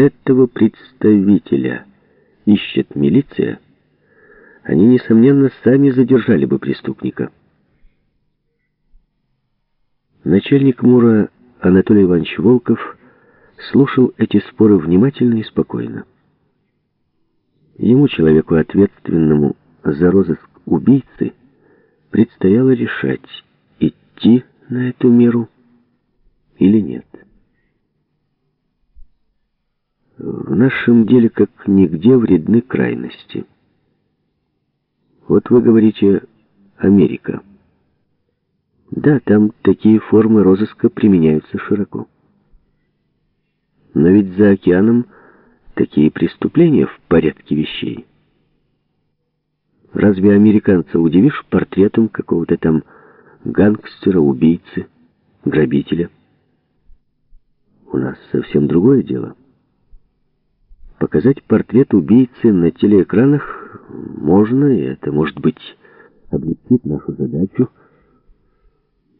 этого представителя ищет милиция, они, несомненно, сами задержали бы преступника. Начальник МУРа Анатолий Иванович Волков слушал эти споры внимательно и спокойно. Ему, человеку ответственному за розыск убийцы, предстояло решать, идти на эту меру или нет. В нашем деле как нигде вредны крайности. Вот вы говорите «Америка». Да, там такие формы розыска применяются широко. Но ведь за океаном такие преступления в порядке вещей. Разве американца удивишь портретом какого-то там гангстера, убийцы, грабителя? У нас совсем другое дело. Показать портрет убийцы на телеэкранах можно, и это, может быть, облегчит нашу задачу.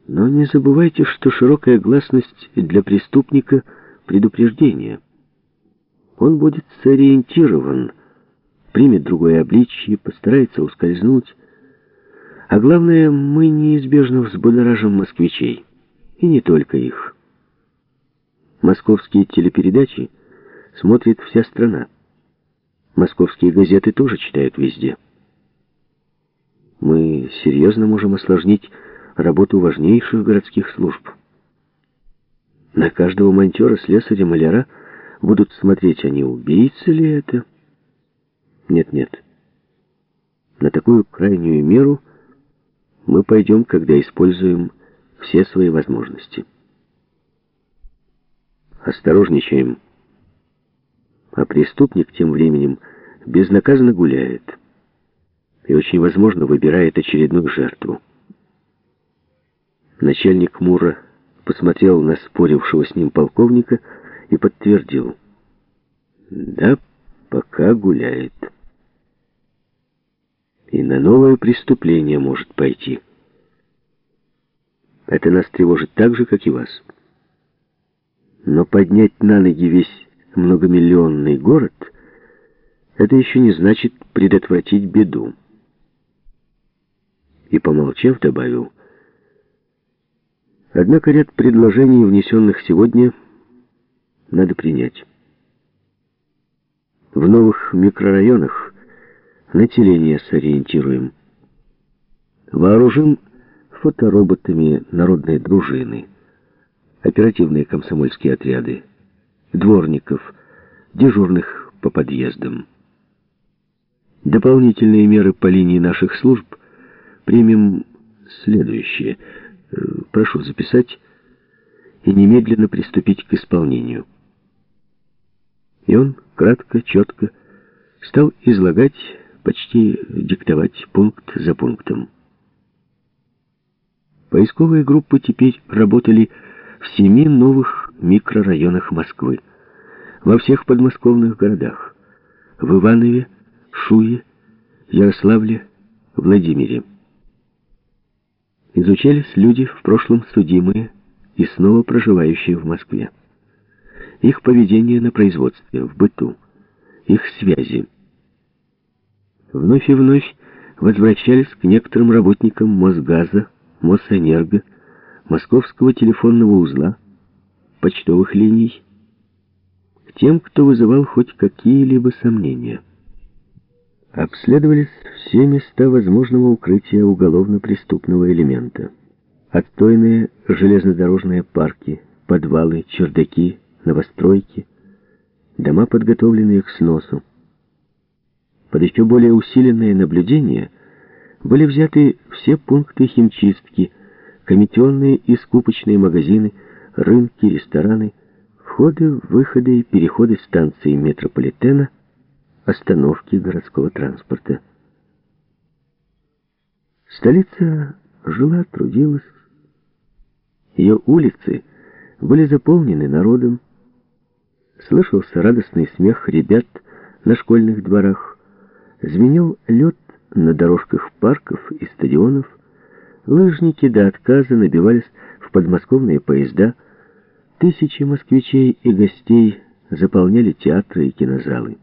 Но не забывайте, что широкая гласность для преступника — предупреждение. Он будет сориентирован, примет другое обличье, постарается ускользнуть. А главное, мы неизбежно взбудоражим москвичей. И не только их. Московские телепередачи смотрит вся страна. Московские газеты тоже читают везде. Мы серьезно можем осложнить работу важнейших городских служб. На каждого монтера, слесаря, маляра – будут смотреть, они убийцы ли это? Нет-нет. На такую крайнюю меру мы пойдем, когда используем все свои возможности. Осторожничаем. А преступник тем временем безнаказанно гуляет и очень возможно выбирает очередную жертву. Начальник Мура посмотрел на спорившего с ним полковника и подтвердил. Да, пока гуляет. И на новое преступление может пойти. Это нас тревожит так же, как и вас. Но поднять на ноги весь многомиллионный город, это еще не значит предотвратить беду. И, помолчав, добавил, Однако ряд предложений, внесенных сегодня, надо принять. В новых микрорайонах население сориентируем. Вооружим фотороботами народной дружины, оперативные комсомольские отряды, дворников, дежурных по подъездам. Дополнительные меры по линии наших служб примем следующие. Э, прошу записать и немедленно приступить к исполнению. И он кратко, четко стал излагать, почти диктовать пункт за пунктом. Поисковые группы теперь работали в семи новых микрорайонах Москвы, во всех подмосковных городах, в Иванове, Шуе, Ярославле, Владимире. Изучались люди, в прошлом судимые и снова проживающие в Москве их поведение на производстве, в быту, их связи. Вновь и вновь возвращались к некоторым работникам Мосгаза, Мосэнерго, Московского телефонного узла, почтовых линий, к тем, кто вызывал хоть какие-либо сомнения. Обследовались все места возможного укрытия уголовно-преступного элемента. Отстойные железнодорожные парки, подвалы, чердаки, новостройки, дома, подготовленные к сносу. Под еще более усиленное наблюдение были взяты все пункты химчистки, комиссионные и скупочные магазины, рынки, рестораны, входы, выходы и переходы станции метрополитена, остановки городского транспорта. Столица жила, трудилась. Ее улицы были заполнены народом, Слышался радостный смех ребят на школьных дворах. Звенел лед на дорожках парков и стадионов. Лыжники до отказа набивались подмосковные поезда. Тысячи москвичей и гостей заполняли театры и кинозалы.